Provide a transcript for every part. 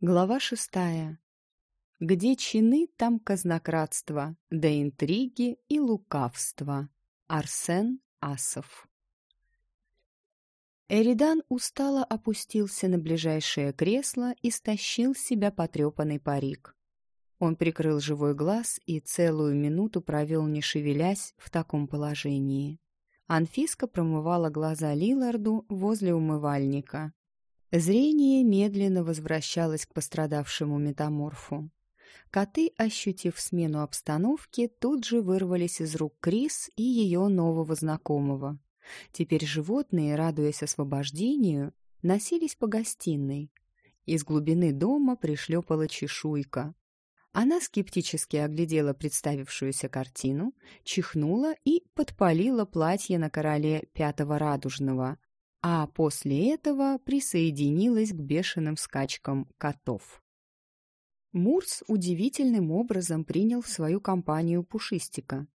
Глава шестая. Где чины, там казнократство, да интриги и лукавство. Арсен Асов. Эридан устало опустился на ближайшее кресло и стащил с себя потрепанный парик. Он прикрыл живой глаз и целую минуту провел, не шевелясь, в таком положении. Анфиска промывала глаза Лиларду возле умывальника. Зрение медленно возвращалось к пострадавшему метаморфу. Коты, ощутив смену обстановки, тут же вырвались из рук Крис и ее нового знакомого. Теперь животные, радуясь освобождению, носились по гостиной. Из глубины дома пришлепала чешуйка. Она скептически оглядела представившуюся картину, чихнула и подпалила платье на короле Пятого Радужного, а после этого присоединилась к бешеным скачкам котов. Мурс удивительным образом принял в свою компанию Пушистика.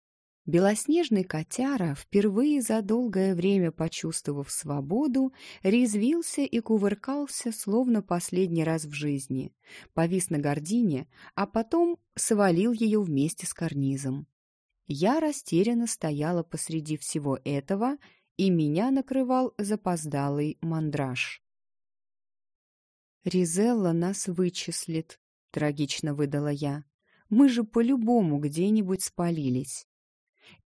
Белоснежный котяра, впервые за долгое время почувствовав свободу, резвился и кувыркался, словно последний раз в жизни, повис на гордине, а потом свалил ее вместе с карнизом. Я растерянно стояла посреди всего этого и меня накрывал запоздалый мандраж. «Ризелла нас вычислит», — трагично выдала я. «Мы же по-любому где-нибудь спалились».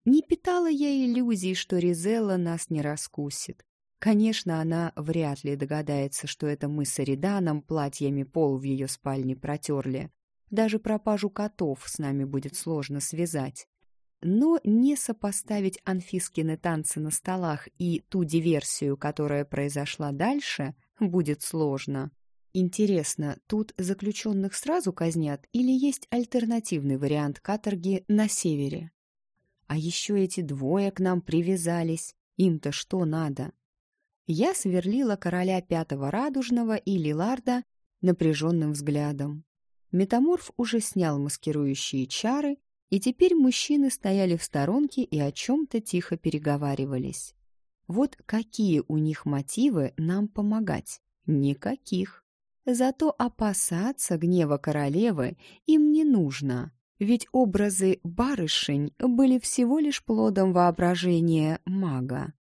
Не питала я иллюзий, что Ризелла нас не раскусит. Конечно, она вряд ли догадается, что это мы с Эриданом платьями пол в ее спальне протерли. Даже пропажу котов с нами будет сложно связать. Но не сопоставить Анфискины танцы на столах и ту диверсию, которая произошла дальше, будет сложно. Интересно, тут заключенных сразу казнят или есть альтернативный вариант каторги на севере? А еще эти двое к нам привязались. Им-то что надо? Я сверлила короля Пятого Радужного и Лиларда напряженным взглядом. Метаморф уже снял маскирующие чары и теперь мужчины стояли в сторонке и о чем-то тихо переговаривались. Вот какие у них мотивы нам помогать? Никаких. Зато опасаться гнева королевы им не нужно, ведь образы барышень были всего лишь плодом воображения мага.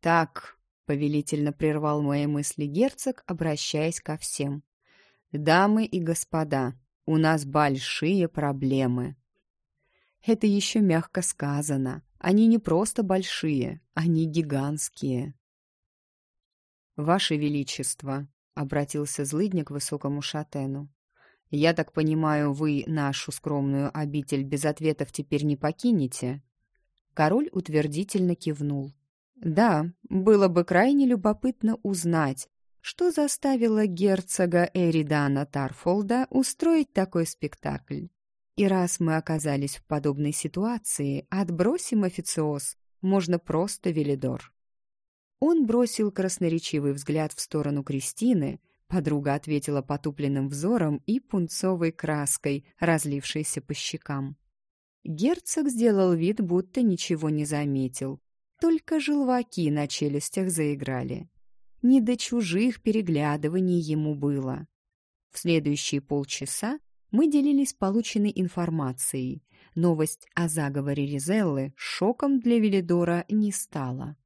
«Так», — повелительно прервал мои мысли герцог, обращаясь ко всем, «дамы и господа, у нас большие проблемы». Это еще мягко сказано. Они не просто большие, они гигантские. «Ваше Величество», — обратился злыдник к высокому шатену, «я так понимаю, вы нашу скромную обитель без ответов теперь не покинете?» Король утвердительно кивнул. «Да, было бы крайне любопытно узнать, что заставило герцога Эридана Тарфолда устроить такой спектакль. И раз мы оказались в подобной ситуации, отбросим официоз, можно просто Велидор. Он бросил красноречивый взгляд в сторону Кристины, подруга ответила потупленным взором и пунцовой краской, разлившейся по щекам. Герцог сделал вид, будто ничего не заметил, только желваки на челюстях заиграли. Не до чужих переглядываний ему было. В следующие полчаса мы делились полученной информацией. Новость о заговоре Ризеллы шоком для Велидора не стала.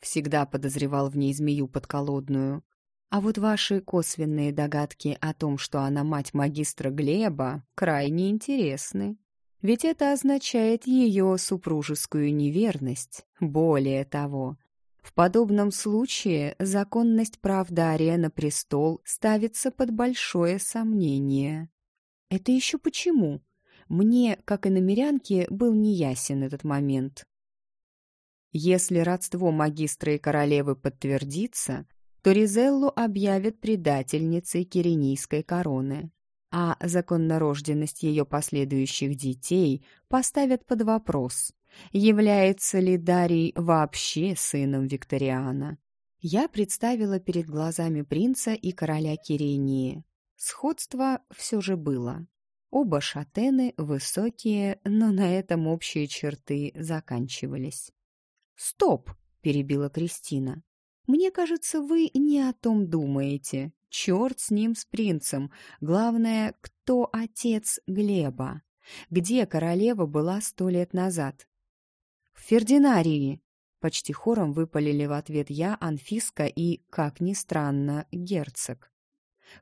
Всегда подозревал в ней змею подколодную. А вот ваши косвенные догадки о том, что она мать магистра Глеба, крайне интересны. Ведь это означает ее супружескую неверность. Более того, в подобном случае законность прав Дария на престол ставится под большое сомнение. Это еще почему? Мне, как и намерянке, был неясен этот момент. Если родство магистра и королевы подтвердится, то Ризеллу объявят предательницей Киренийской короны, а законнорожденность ее последующих детей поставят под вопрос, Является ли Дарий вообще сыном Викториана? Я представила перед глазами принца и короля Кирении. Сходство все же было. Оба шатены высокие, но на этом общие черты заканчивались. «Стоп!» — перебила Кристина. Мне кажется, вы не о том думаете. Черт с ним, с принцем. Главное, кто отец Глеба? Где королева была сто лет назад? Фердинарии. Почти хором выпалили в ответ я, Анфиска и, как ни странно, герцог.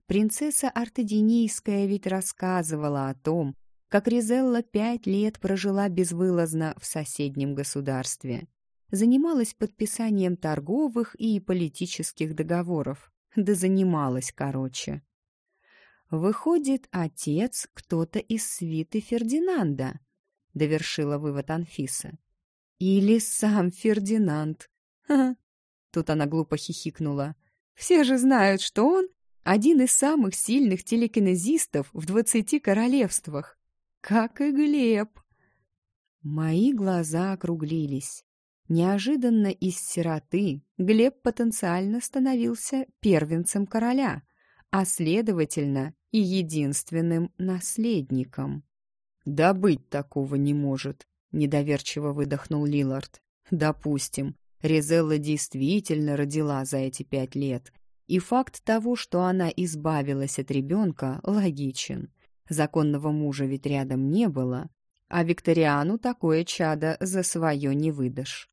Принцесса Артединийская ведь рассказывала о том, как Ризелла пять лет прожила безвылазно в соседнем государстве. Занималась подписанием торговых и политических договоров. Да занималась, короче. «Выходит, отец кто-то из свиты Фердинанда», — довершила вывод Анфиса. «Или сам Фердинанд». Ха -ха. Тут она глупо хихикнула. «Все же знают, что он один из самых сильных телекинезистов в двадцати королевствах. Как и Глеб». Мои глаза округлились. Неожиданно из сироты Глеб потенциально становился первенцем короля, а, следовательно, и единственным наследником. «Да быть такого не может», — недоверчиво выдохнул Лилард. «Допустим, Резелла действительно родила за эти пять лет, и факт того, что она избавилась от ребенка, логичен. Законного мужа ведь рядом не было, а Викториану такое чадо за свое не выдашь.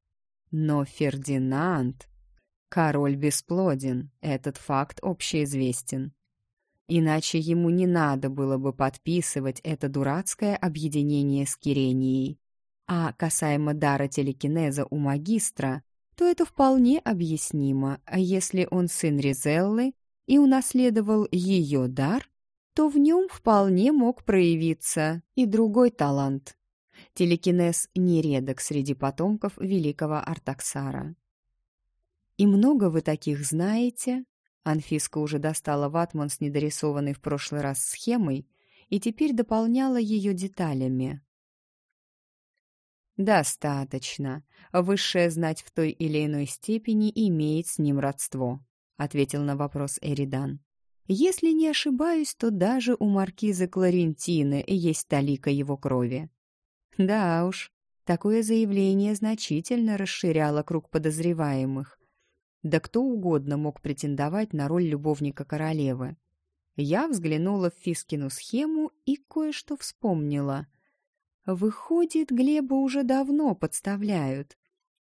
Но Фердинанд... Король бесплоден, этот факт общеизвестен. Иначе ему не надо было бы подписывать это дурацкое объединение с Киренией. А касаемо дара телекинеза у магистра, то это вполне объяснимо, а если он сын Ризеллы и унаследовал ее дар, то в нем вполне мог проявиться и другой талант Телекинез нередок среди потомков великого Артаксара. «И много вы таких знаете?» Анфиска уже достала ватман с недорисованной в прошлый раз схемой и теперь дополняла ее деталями. «Достаточно. Высшее знать в той или иной степени имеет с ним родство», — ответил на вопрос Эридан. «Если не ошибаюсь, то даже у маркизы Кларентины есть талика его крови. Да уж, такое заявление значительно расширяло круг подозреваемых. Да кто угодно мог претендовать на роль любовника королевы. Я взглянула в Фискину схему и кое-что вспомнила. Выходит, Глеба уже давно подставляют.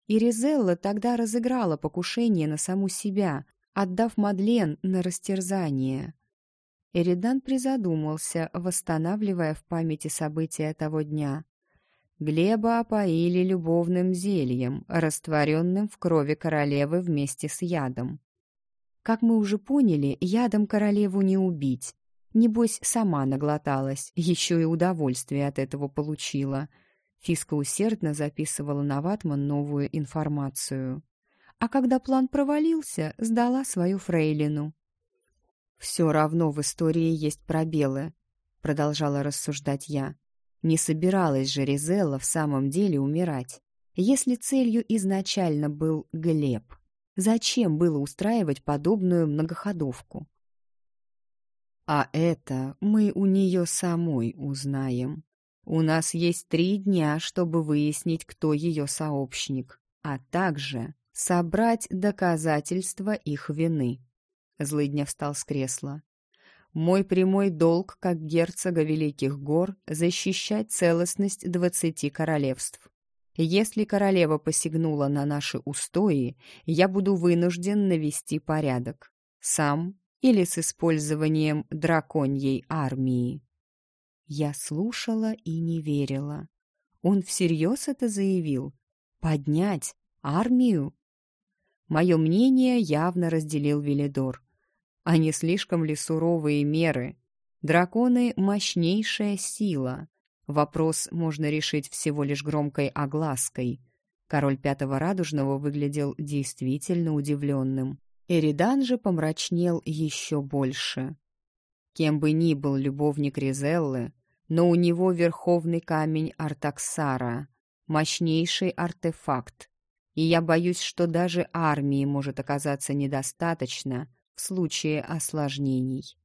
И Ризелла тогда разыграла покушение на саму себя, отдав Мадлен на растерзание. Эридан призадумался, восстанавливая в памяти события того дня. Глеба опоили любовным зельем, растворенным в крови королевы вместе с ядом. Как мы уже поняли, ядом королеву не убить. Небось, сама наглоталась, еще и удовольствие от этого получила. Фиска усердно записывала на ватман новую информацию. А когда план провалился, сдала свою фрейлину. «Все равно в истории есть пробелы», — продолжала рассуждать я. Не собиралась же Ризелла в самом деле умирать. Если целью изначально был Глеб, зачем было устраивать подобную многоходовку? А это мы у нее самой узнаем. У нас есть три дня, чтобы выяснить, кто ее сообщник, а также собрать доказательства их вины. Злыдня встал с кресла. Мой прямой долг, как герцога Великих Гор, защищать целостность двадцати королевств. Если королева посягнула на наши устои, я буду вынужден навести порядок. Сам или с использованием драконьей армии. Я слушала и не верила. Он всерьез это заявил? Поднять армию? Мое мнение явно разделил Велидор. Не слишком ли суровые меры? Драконы — мощнейшая сила. Вопрос можно решить всего лишь громкой оглаской. Король Пятого Радужного выглядел действительно удивленным. Эридан же помрачнел еще больше. Кем бы ни был любовник Ризеллы, но у него верховный камень Артаксара, мощнейший артефакт, и я боюсь, что даже армии может оказаться недостаточно — в случае осложнений.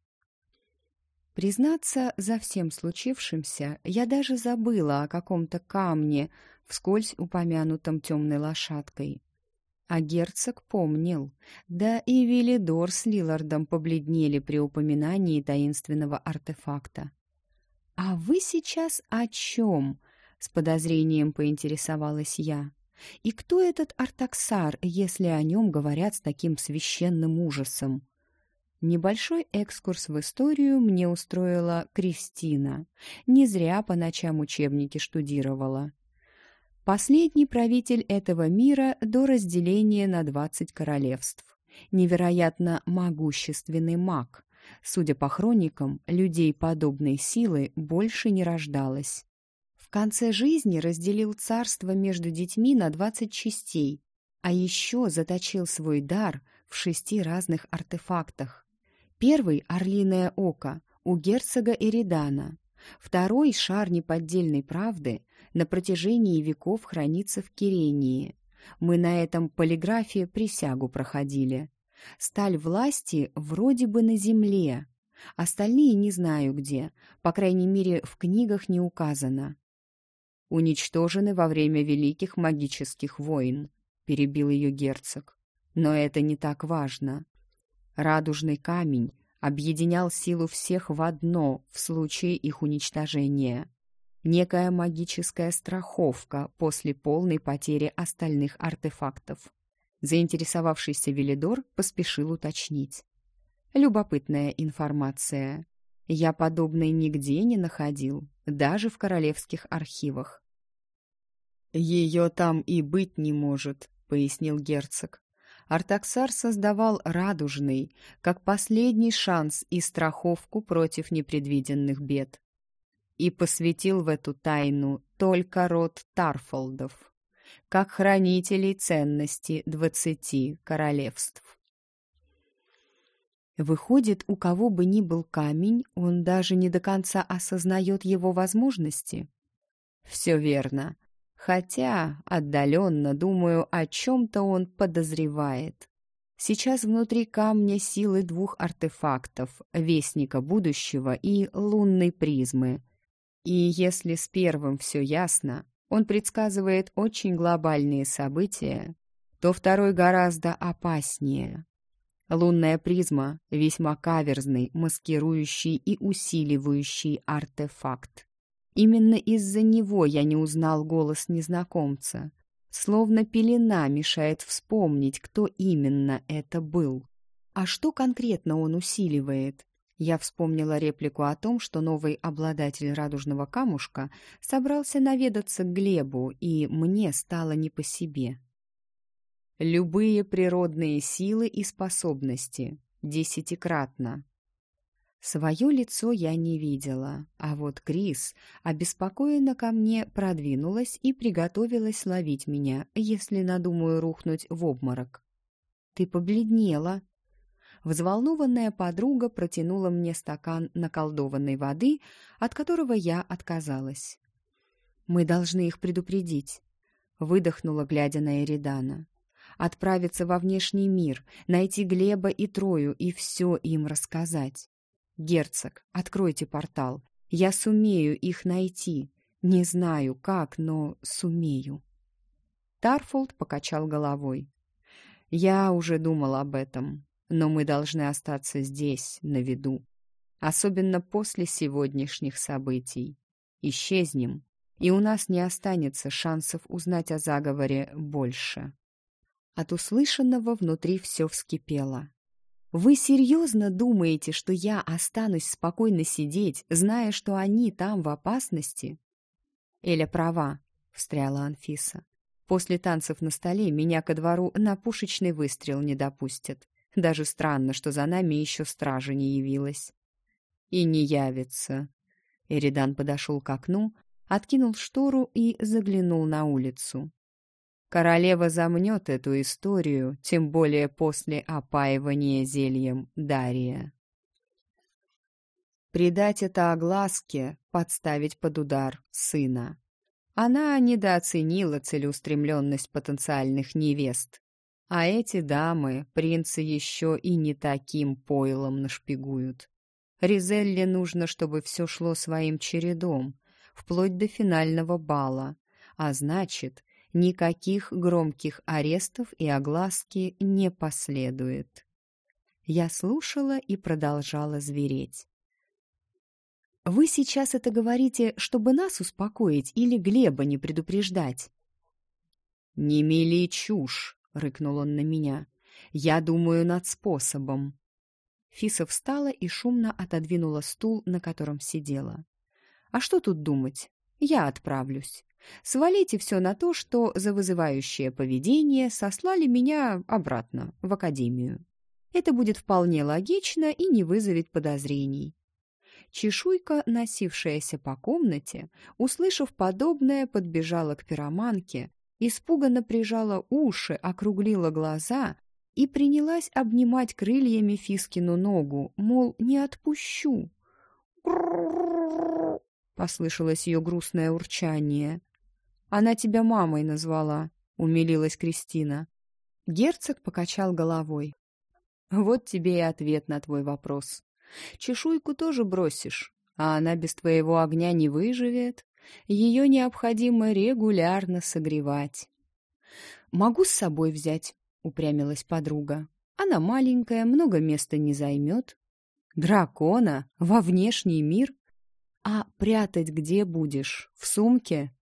Признаться, за всем случившимся я даже забыла о каком-то камне, вскользь упомянутом темной лошадкой. А герцог помнил. Да и Велидор с Лилардом побледнели при упоминании таинственного артефакта. «А вы сейчас о чем?» — с подозрением поинтересовалась я. «И кто этот Артаксар, если о нем говорят с таким священным ужасом?» Небольшой экскурс в историю мне устроила Кристина. Не зря по ночам учебники штудировала. Последний правитель этого мира до разделения на двадцать королевств. Невероятно могущественный маг. Судя по хроникам, людей подобной силы больше не рождалось. В конце жизни разделил царство между детьми на двадцать частей, а еще заточил свой дар в шести разных артефактах. Первый — орлиное око у герцога Эридана, второй — шар неподдельной правды на протяжении веков хранится в Кирении. Мы на этом полиграфе присягу проходили. Сталь власти вроде бы на земле. Остальные не знаю где, по крайней мере, в книгах не указано. Уничтожены во время великих магических войн, перебил ее герцог. Но это не так важно. Радужный камень объединял силу всех в одно в случае их уничтожения некая магическая страховка после полной потери остальных артефактов. Заинтересовавшийся Велидор поспешил уточнить. Любопытная информация. Я подобной нигде не находил, даже в королевских архивах. «Ее там и быть не может», — пояснил герцог. Артаксар создавал радужный, как последний шанс и страховку против непредвиденных бед и посвятил в эту тайну только род Тарфолдов, как хранителей ценности двадцати королевств. Выходит, у кого бы ни был камень, он даже не до конца осознает его возможности? Все верно. Хотя, отдаленно, думаю, о чем-то он подозревает. Сейчас внутри камня силы двух артефактов — Вестника будущего и лунной призмы — и если с первым все ясно, он предсказывает очень глобальные события, то второй гораздо опаснее. Лунная призма — весьма каверзный, маскирующий и усиливающий артефакт. Именно из-за него я не узнал голос незнакомца. Словно пелена мешает вспомнить, кто именно это был. А что конкретно он усиливает? Я вспомнила реплику о том, что новый обладатель радужного камушка собрался наведаться к Глебу, и мне стало не по себе. Любые природные силы и способности. Десятикратно. Свое лицо я не видела, а вот Крис обеспокоенно ко мне продвинулась и приготовилась ловить меня, если надумаю рухнуть в обморок. «Ты побледнела», Взволнованная подруга протянула мне стакан наколдованной воды, от которого я отказалась. «Мы должны их предупредить», — выдохнула, глядя на Эридана. «Отправиться во внешний мир, найти Глеба и Трою и все им рассказать. Герцог, откройте портал. Я сумею их найти. Не знаю, как, но сумею». Тарфолд покачал головой. «Я уже думал об этом. Но мы должны остаться здесь, на виду. Особенно после сегодняшних событий. Исчезнем, и у нас не останется шансов узнать о заговоре больше. От услышанного внутри все вскипело. «Вы серьезно думаете, что я останусь спокойно сидеть, зная, что они там в опасности?» «Эля права», — встряла Анфиса. «После танцев на столе меня ко двору на пушечный выстрел не допустят. Даже странно, что за нами еще стража не явилась. И не явится. Эридан подошел к окну, откинул штору и заглянул на улицу. Королева замнет эту историю, тем более после опаивания зельем Дария. Придать это огласке, подставить под удар сына. Она недооценила целеустремленность потенциальных невест. А эти дамы принца еще и не таким пойлом нашпигуют. Ризелле нужно, чтобы все шло своим чередом, вплоть до финального бала. А значит, Никаких громких арестов и огласки не последует. Я слушала и продолжала звереть. «Вы сейчас это говорите, чтобы нас успокоить или Глеба не предупреждать?» «Не мели чушь!» — рыкнул он на меня. «Я думаю над способом». Фиса встала и шумно отодвинула стул, на котором сидела. «А что тут думать? Я отправлюсь. Свалите все на то, что за вызывающее поведение сослали меня обратно, в академию. Это будет вполне логично и не вызовет подозрений. Чешуйка, носившаяся по комнате, услышав подобное, подбежала к пироманке, испуганно прижала уши, округлила глаза и принялась обнимать крыльями Фискину ногу, мол, не отпущу. Послышалось ее грустное урчание. Она тебя мамой назвала, умилилась Кристина. Герцог покачал головой. Вот тебе и ответ на твой вопрос. Чешуйку тоже бросишь, а она без твоего огня не выживет. Ее необходимо регулярно согревать. «Могу с собой взять», — упрямилась подруга. «Она маленькая, много места не займет». «Дракона? Во внешний мир? А прятать где будешь? В сумке?»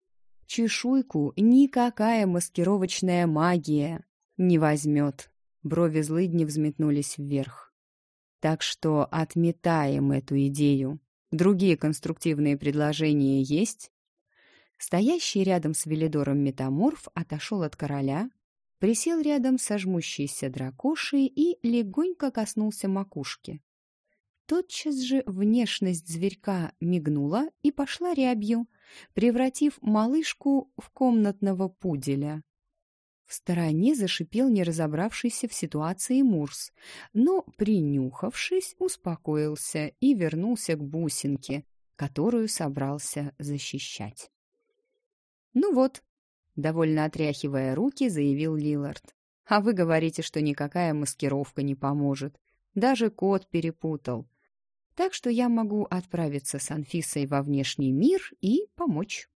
Чешуйку никакая маскировочная магия не возьмет. Брови злыдни взметнулись вверх. Так что отметаем эту идею. Другие конструктивные предложения есть? Стоящий рядом с Велидором метаморф отошел от короля, присел рядом со жмущейся дракошей и легонько коснулся макушки. Тотчас же внешность зверька мигнула и пошла рябью, превратив малышку в комнатного пуделя. В стороне зашипел неразобравшийся в ситуации Мурс, но, принюхавшись, успокоился и вернулся к бусинке, которую собрался защищать. «Ну вот», — довольно отряхивая руки, заявил Лилард. «А вы говорите, что никакая маскировка не поможет. Даже кот перепутал. Так что я могу отправиться с Анфисой во внешний мир и помочь».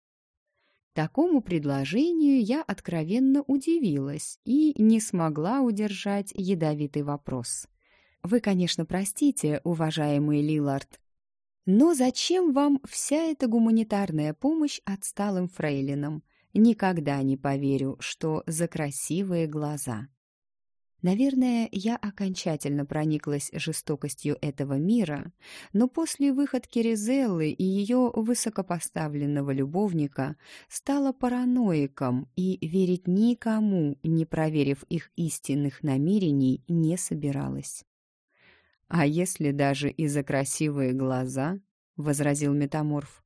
Такому предложению я откровенно удивилась и не смогла удержать ядовитый вопрос. «Вы, конечно, простите, уважаемый Лилард, но зачем вам вся эта гуманитарная помощь отсталым фрейлинам? Никогда не поверю, что за красивые глаза». Наверное, я окончательно прониклась жестокостью этого мира, но после выходки Ризеллы и ее высокопоставленного любовника стала параноиком и верить никому, не проверив их истинных намерений, не собиралась. «А если даже и за красивые глаза?» — возразил метаморф.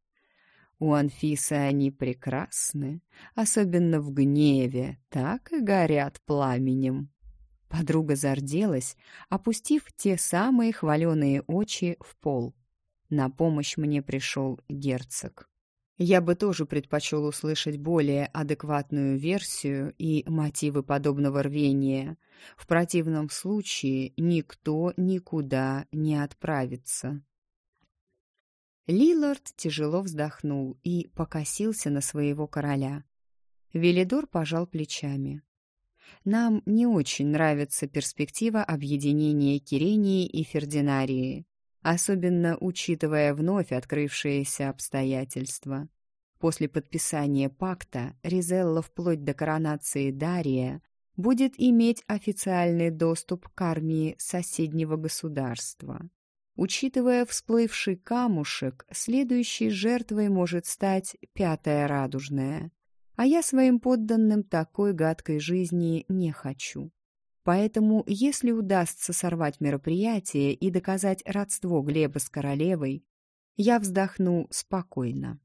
«У Анфисы они прекрасны, особенно в гневе, так и горят пламенем». Подруга зарделась, опустив те самые хваленые очи в пол. На помощь мне пришел герцог. Я бы тоже предпочел услышать более адекватную версию и мотивы подобного рвения. В противном случае никто никуда не отправится. Лилард тяжело вздохнул и покосился на своего короля. Велидор пожал плечами. Нам не очень нравится перспектива объединения Кирении и Фердинарии, особенно учитывая вновь открывшиеся обстоятельства. После подписания пакта Ризелла вплоть до коронации Дария будет иметь официальный доступ к армии соседнего государства. Учитывая всплывший камушек, следующей жертвой может стать пятая радужная а я своим подданным такой гадкой жизни не хочу. Поэтому, если удастся сорвать мероприятие и доказать родство Глеба с королевой, я вздохну спокойно.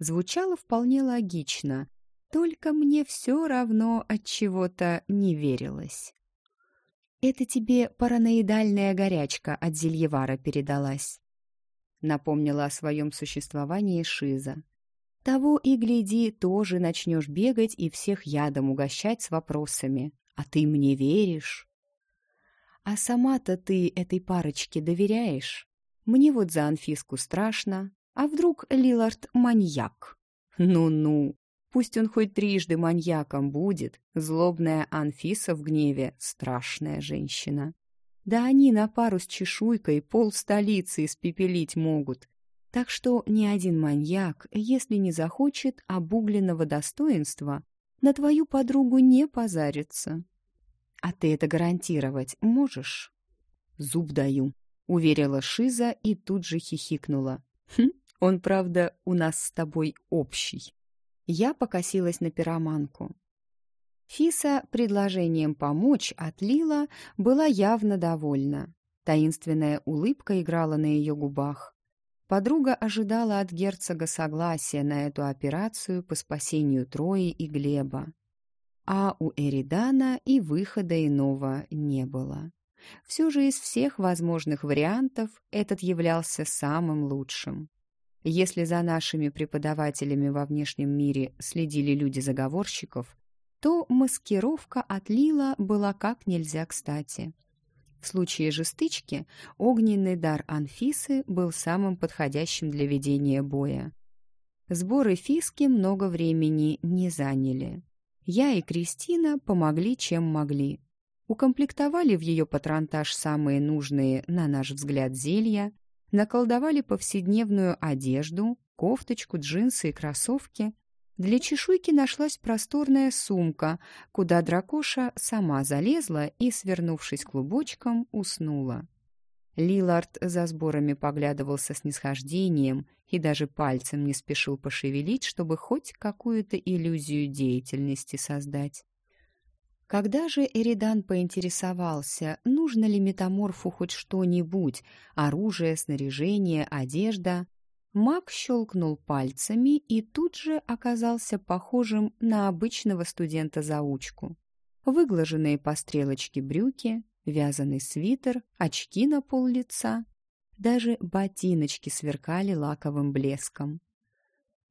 Звучало вполне логично, только мне все равно от чего-то не верилось. «Это тебе параноидальная горячка от Зельевара передалась», напомнила о своем существовании Шиза. Того и гляди, тоже начнешь бегать и всех ядом угощать с вопросами. «А ты мне веришь?» «А сама-то ты этой парочке доверяешь? Мне вот за Анфиску страшно. А вдруг Лилард маньяк?» «Ну-ну, Пусть он хоть трижды маньяком будет, злобная Анфиса в гневе — страшная женщина. Да они на пару с чешуйкой пол столицы испепелить могут. Так что ни один маньяк, если не захочет обугленного достоинства, на твою подругу не позарится. А ты это гарантировать можешь? Зуб даю, уверила Шиза и тут же хихикнула. Хм, он, правда, у нас с тобой общий. Я покосилась на пироманку. Фиса предложением помочь от Лила была явно довольна. Таинственная улыбка играла на ее губах. Подруга ожидала от герцога согласия на эту операцию по спасению Трои и Глеба. А у Эридана и выхода иного не было. Все же из всех возможных вариантов этот являлся самым лучшим. Если за нашими преподавателями во внешнем мире следили люди заговорщиков, то маскировка от Лила была как нельзя кстати. В случае же стычки огненный дар Анфисы был самым подходящим для ведения боя. Сборы Фиски много времени не заняли. Я и Кристина помогли, чем могли. Укомплектовали в ее патронтаж самые нужные, на наш взгляд, зелья, наколдовали повседневную одежду, кофточку, джинсы и кроссовки, для чешуйки нашлась просторная сумка, куда дракоша сама залезла и, свернувшись клубочком, уснула. Лилард за сборами поглядывал со снисхождением и даже пальцем не спешил пошевелить, чтобы хоть какую-то иллюзию деятельности создать. Когда же Эридан поинтересовался, нужно ли метаморфу хоть что-нибудь, оружие, снаряжение, одежда, Маг щелкнул пальцами и тут же оказался похожим на обычного студента-заучку. Выглаженные по стрелочке брюки, вязаный свитер, очки на пол лица. Даже ботиночки сверкали лаковым блеском.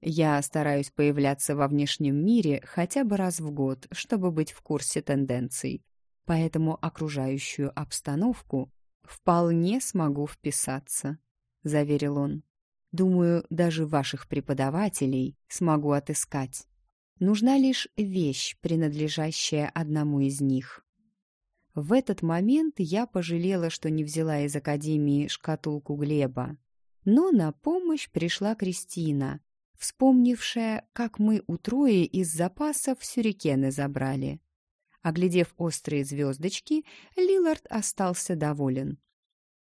Я стараюсь появляться во внешнем мире хотя бы раз в год, чтобы быть в курсе тенденций, поэтому окружающую обстановку вполне смогу вписаться, — заверил он. Думаю, даже ваших преподавателей смогу отыскать. Нужна лишь вещь, принадлежащая одному из них. В этот момент я пожалела, что не взяла из академии шкатулку Глеба. Но на помощь пришла Кристина, вспомнившая, как мы у Трои из запасов сюрикены забрали. Оглядев острые звездочки, Лилард остался доволен.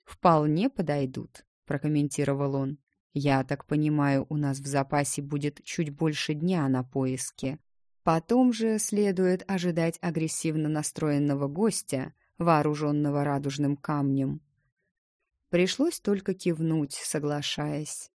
«Вполне подойдут», — прокомментировал он. Я так понимаю, у нас в запасе будет чуть больше дня на поиски. Потом же следует ожидать агрессивно настроенного гостя, вооруженного радужным камнем. Пришлось только кивнуть, соглашаясь.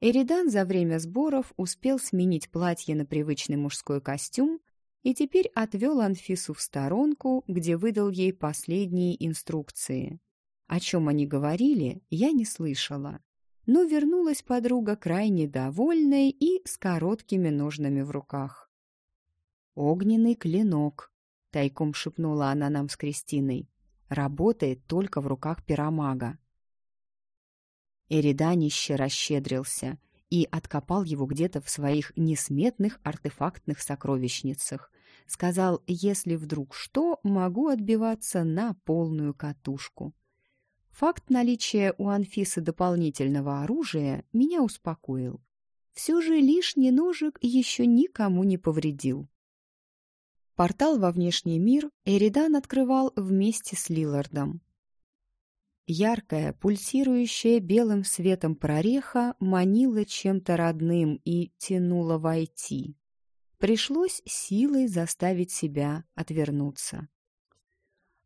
Эридан за время сборов успел сменить платье на привычный мужской костюм и теперь отвел Анфису в сторонку, где выдал ей последние инструкции. О чем они говорили, я не слышала но вернулась подруга крайне довольной и с короткими ножнами в руках. «Огненный клинок», — тайком шепнула она нам с Кристиной, — «работает только в руках пиромага». Эриданище расщедрился и откопал его где-то в своих несметных артефактных сокровищницах. Сказал, если вдруг что, могу отбиваться на полную катушку. Факт наличия у Анфисы дополнительного оружия меня успокоил. Все же лишний ножик еще никому не повредил. Портал во внешний мир Эридан открывал вместе с Лилардом. Яркая, пульсирующая белым светом прореха манила чем-то родным и тянула войти. Пришлось силой заставить себя отвернуться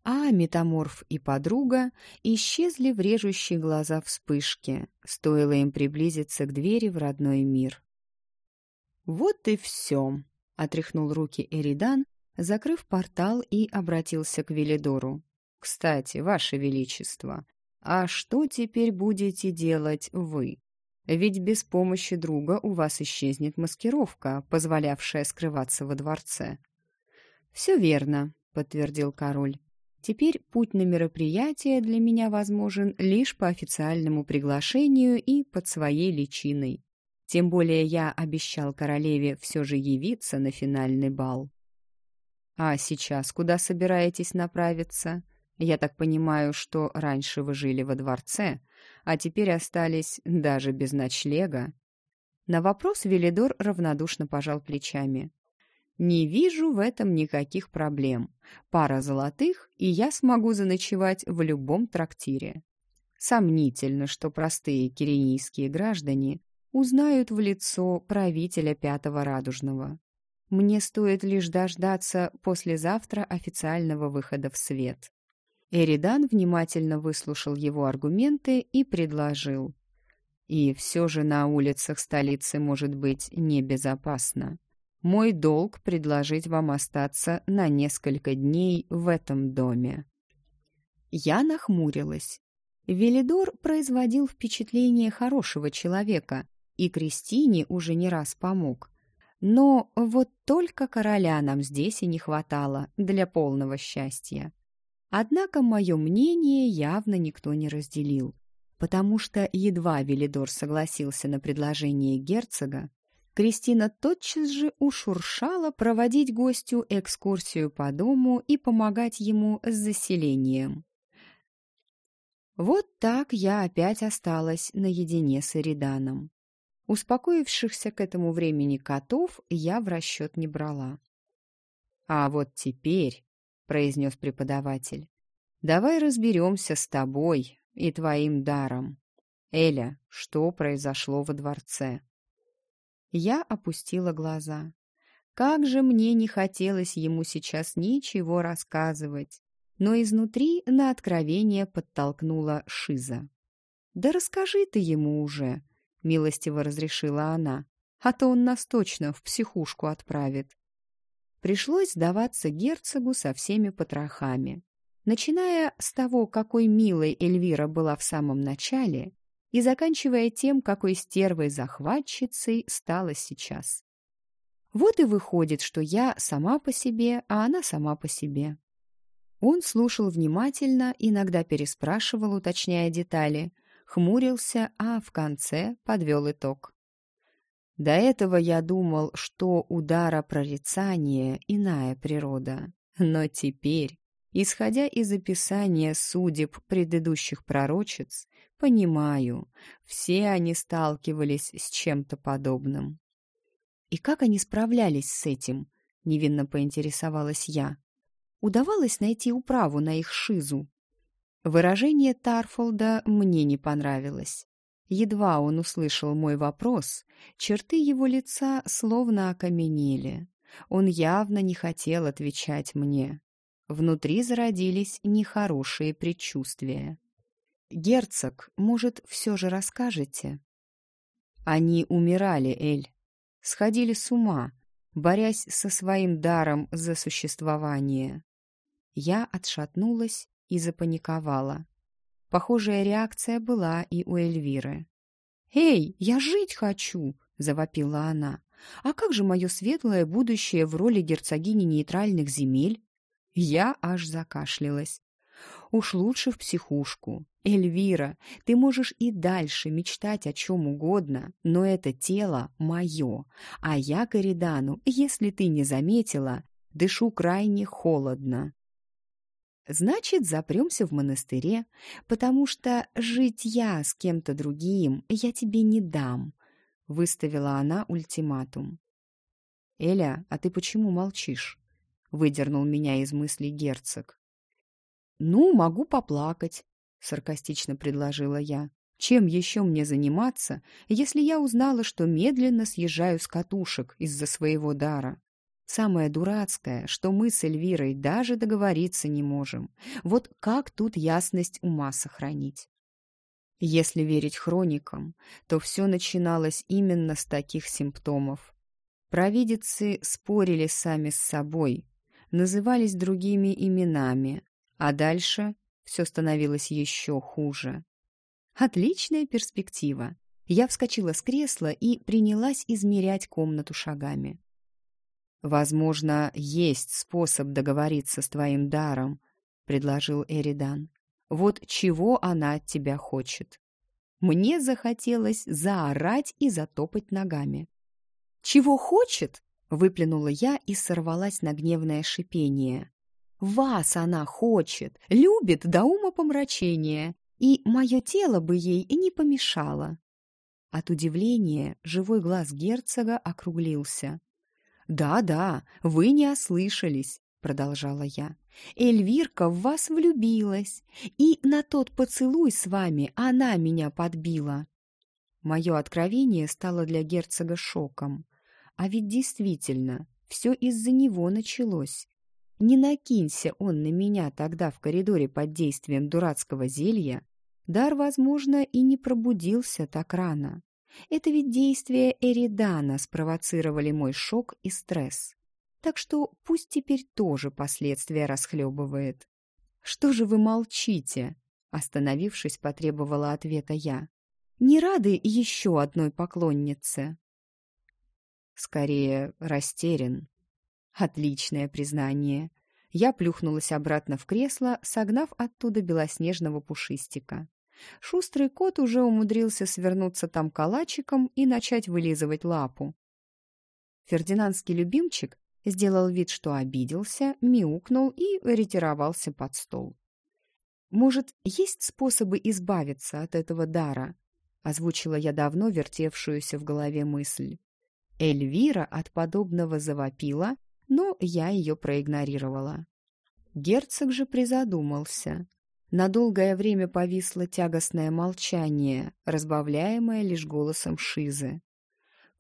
а метаморф и подруга исчезли в режущие глаза вспышки, стоило им приблизиться к двери в родной мир. «Вот и все», — отряхнул руки Эридан, закрыв портал и обратился к Велидору. «Кстати, Ваше Величество, а что теперь будете делать вы? Ведь без помощи друга у вас исчезнет маскировка, позволявшая скрываться во дворце». «Все верно», — подтвердил король. Теперь путь на мероприятие для меня возможен лишь по официальному приглашению и под своей личиной. Тем более я обещал королеве все же явиться на финальный бал. «А сейчас куда собираетесь направиться? Я так понимаю, что раньше вы жили во дворце, а теперь остались даже без ночлега». На вопрос Велидор равнодушно пожал плечами. «Не вижу в этом никаких проблем. Пара золотых, и я смогу заночевать в любом трактире. Сомнительно, что простые киренийские граждане узнают в лицо правителя Пятого Радужного. Мне стоит лишь дождаться послезавтра официального выхода в свет. Эридан внимательно выслушал его аргументы и предложил. И все же на улицах столицы может быть небезопасно. Мой долг предложить вам остаться на несколько дней в этом доме. Я нахмурилась. Велидор производил впечатление хорошего человека, и Кристине уже не раз помог. Но вот только короля нам здесь и не хватало для полного счастья. Однако мое мнение явно никто не разделил, потому что едва Велидор согласился на предложение герцога, Кристина тотчас же ушуршала проводить гостю экскурсию по дому и помогать ему с заселением. Вот так я опять осталась наедине с Эриданом. Успокоившихся к этому времени котов я в расчет не брала. «А вот теперь», — произнес преподаватель, — «давай разберемся с тобой и твоим даром. Эля, что произошло во дворце?» Я опустила глаза. Как же мне не хотелось ему сейчас ничего рассказывать, но изнутри на откровение подтолкнула Шиза. «Да расскажи ты ему уже», милостиво разрешила она, а то он нас точно в психушку отправит. Пришлось сдаваться герцогу со всеми потрохами. Начиная с того, какой милой Эльвира была в самом начале, и заканчивая тем, какой стервой-захватчицей стала сейчас. Вот и выходит, что я сама по себе, а она сама по себе. Он слушал внимательно, иногда переспрашивал, уточняя детали — хмурился, а в конце подвел итог. До этого я думал, что удара прорицания иная природа. Но теперь, исходя из описания судеб предыдущих пророчиц, понимаю, все они сталкивались с чем-то подобным. И как они справлялись с этим? Невинно поинтересовалась я. Удавалось найти управу на их шизу? Выражение Тарфолда мне не понравилось. Едва он услышал мой вопрос, черты его лица словно окаменели. Он явно не хотел отвечать мне. Внутри зародились нехорошие предчувствия. «Герцог, может, все же расскажете?» Они умирали, Эль. Сходили с ума, борясь со своим даром за существование. Я отшатнулась и запаниковала. Похожая реакция была и у Эльвиры. «Эй, я жить хочу!» — завопила она. «А как же мое светлое будущее в роли герцогини нейтральных земель?» Я аж закашлялась. «Уж лучше в психушку. Эльвира, ты можешь и дальше мечтать о чем угодно, но это тело мое, а я Коридану, если ты не заметила, дышу крайне холодно. Значит, запремся в монастыре, потому что жить я с кем-то другим я тебе не дам», — выставила она ультиматум. «Эля, а ты почему молчишь?» — выдернул меня из мыслей герцог. «Ну, могу поплакать», — саркастично предложила я. «Чем еще мне заниматься, если я узнала, что медленно съезжаю с катушек из-за своего дара?» Самое дурацкое, что мы с Эльвирой даже договориться не можем. Вот как тут ясность ума сохранить? Если верить хроникам, то все начиналось именно с таких симптомов. Провидицы спорили сами с собой, назывались другими именами, а дальше все становилось еще хуже. Отличная перспектива. Я вскочила с кресла и принялась измерять комнату шагами. «Возможно, есть способ договориться с твоим даром», — предложил Эридан. «Вот чего она от тебя хочет». Мне захотелось заорать и затопать ногами. «Чего хочет?» — выплюнула я и сорвалась на гневное шипение. «Вас она хочет, любит до ума помрачения, и мое тело бы ей не помешало». От удивления живой глаз герцога округлился. «Да-да, вы не ослышались», — продолжала я. «Эльвирка в вас влюбилась, и на тот поцелуй с вами она меня подбила». Мое откровение стало для герцога шоком. А ведь действительно, все из-за него началось. Не накинься он на меня тогда в коридоре под действием дурацкого зелья, дар, возможно, и не пробудился так рано. Это ведь действия Эридана спровоцировали мой шок и стресс. Так что пусть теперь тоже последствия расхлебывает. «Что же вы молчите?» Остановившись, потребовала ответа я. «Не рады еще одной поклоннице?» Скорее, растерян. Отличное признание. Я плюхнулась обратно в кресло, согнав оттуда белоснежного пушистика. Шустрый кот уже умудрился свернуться там калачиком и начать вылизывать лапу. Фердинандский любимчик сделал вид, что обиделся, мяукнул и ретировался под стол. «Может, есть способы избавиться от этого дара?» озвучила я давно вертевшуюся в голове мысль. Эльвира от подобного завопила, но я ее проигнорировала. Герцог же призадумался. На долгое время повисло тягостное молчание, разбавляемое лишь голосом Шизы.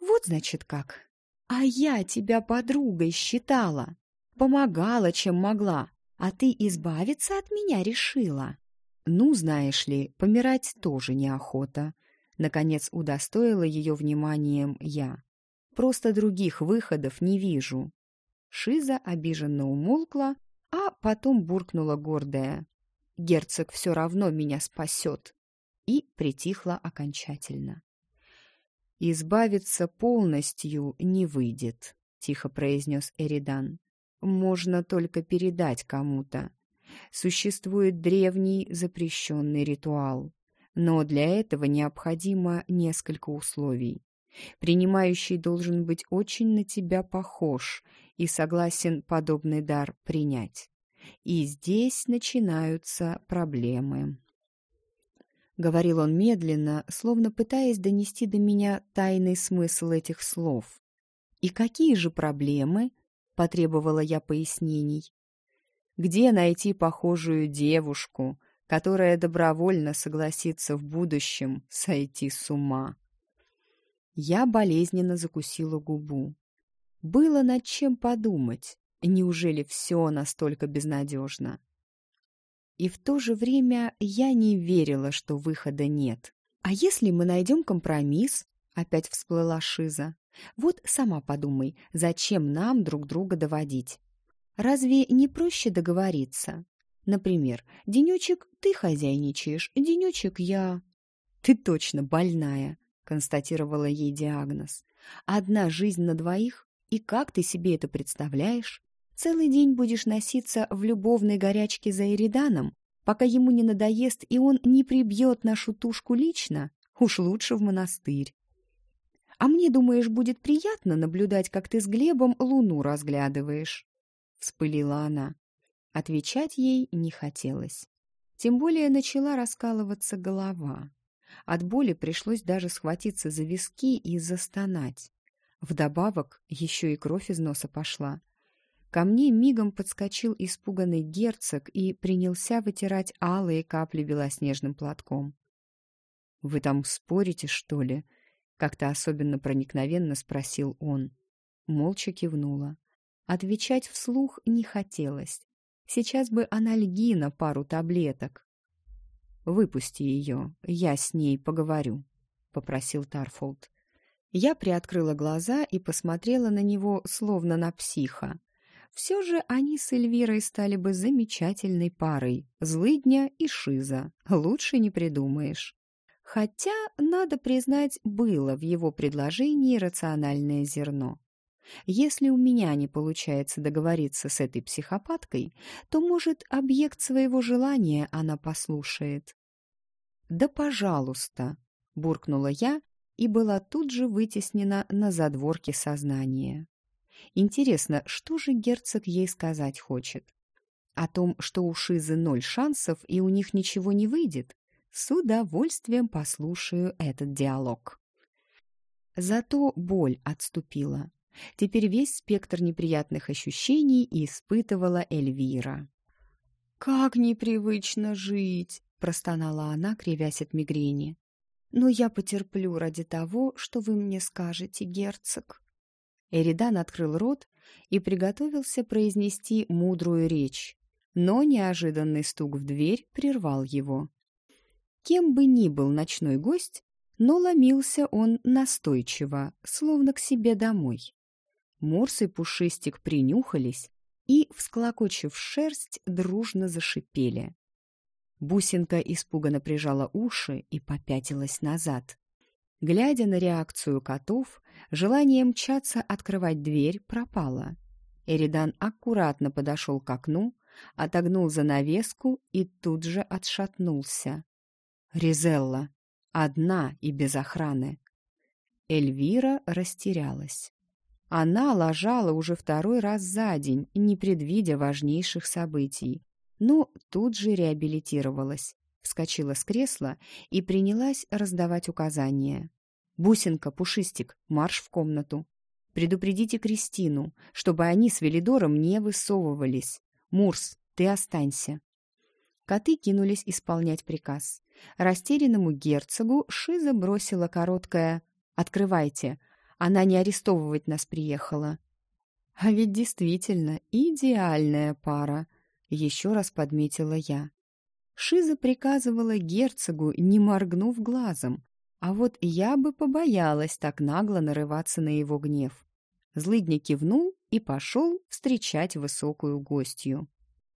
«Вот, значит, как. А я тебя подругой считала. Помогала, чем могла, а ты избавиться от меня решила». «Ну, знаешь ли, помирать тоже неохота». Наконец удостоила ее вниманием я. «Просто других выходов не вижу». Шиза обиженно умолкла, а потом буркнула гордая герцог все равно меня спасет, и притихла окончательно. «Избавиться полностью не выйдет», — тихо произнес Эридан. «Можно только передать кому-то. Существует древний запрещенный ритуал, но для этого необходимо несколько условий. Принимающий должен быть очень на тебя похож и согласен подобный дар принять. И здесь начинаются проблемы. Говорил он медленно, словно пытаясь донести до меня тайный смысл этих слов. «И какие же проблемы?» — потребовала я пояснений. «Где найти похожую девушку, которая добровольно согласится в будущем сойти с ума?» Я болезненно закусила губу. Было над чем подумать. Неужели все настолько безнадежно? И в то же время я не верила, что выхода нет. «А если мы найдем компромисс?» — опять всплыла Шиза. «Вот сама подумай, зачем нам друг друга доводить? Разве не проще договориться? Например, денечек ты хозяйничаешь, денечек я...» «Ты точно больная», — констатировала ей диагноз. «Одна жизнь на двоих? И как ты себе это представляешь? Целый день будешь носиться в любовной горячке за Эриданом, пока ему не надоест и он не прибьет нашу тушку лично, уж лучше в монастырь. А мне, думаешь, будет приятно наблюдать, как ты с Глебом луну разглядываешь?» — вспылила она. Отвечать ей не хотелось. Тем более начала раскалываться голова. От боли пришлось даже схватиться за виски и застонать. Вдобавок еще и кровь из носа пошла. Ко мне мигом подскочил испуганный герцог и принялся вытирать алые капли белоснежным платком. «Вы там спорите, что ли?» — как-то особенно проникновенно спросил он. Молча кивнула. Отвечать вслух не хотелось. Сейчас бы анальгина пару таблеток. «Выпусти ее, я с ней поговорю», — попросил Тарфолд. Я приоткрыла глаза и посмотрела на него, словно на психа. Все же они с Эльвирой стали бы замечательной парой. Злыдня и Шиза. Лучше не придумаешь. Хотя, надо признать, было в его предложении рациональное зерно. Если у меня не получается договориться с этой психопаткой, то, может, объект своего желания она послушает. «Да, пожалуйста», буркнула я и была тут же вытеснена на задворке сознания. Интересно, что же герцог ей сказать хочет? О том, что у Шизы ноль шансов и у них ничего не выйдет? С удовольствием послушаю этот диалог. Зато боль отступила. Теперь весь спектр неприятных ощущений испытывала Эльвира. «Как непривычно жить!» — простонала она, кривясь от мигрени. «Но я потерплю ради того, что вы мне скажете, герцог». Эридан открыл рот и приготовился произнести мудрую речь, но неожиданный стук в дверь прервал его. Кем бы ни был ночной гость, но ломился он настойчиво, словно к себе домой. Морс и Пушистик принюхались и, всклокочив шерсть, дружно зашипели. Бусинка испуганно прижала уши и попятилась назад. Глядя на реакцию котов, желание мчаться открывать дверь пропало. Эридан аккуратно подошел к окну, отогнул занавеску и тут же отшатнулся. «Ризелла! Одна и без охраны!» Эльвира растерялась. Она ложала уже второй раз за день, не предвидя важнейших событий, но тут же реабилитировалась, вскочила с кресла и принялась раздавать указания. «Бусинка, Пушистик, марш в комнату. Предупредите Кристину, чтобы они с Велидором не высовывались. Мурс, ты останься». Коты кинулись исполнять приказ. Растерянному герцогу Шиза бросила короткое «Открывайте, она не арестовывать нас приехала». «А ведь действительно идеальная пара», — еще раз подметила я. Шиза приказывала герцогу, не моргнув глазом, а вот я бы побоялась так нагло нарываться на его гнев. Злыдня кивнул и пошел встречать высокую гостью.